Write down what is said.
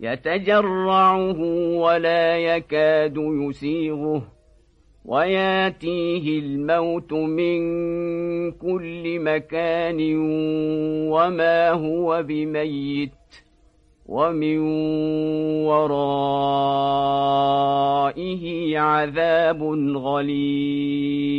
يتجرعه ولا يكاد يسيغه وياتيه الموت من كل مكان وما هو بميت ومن ورائه عذاب غليظ.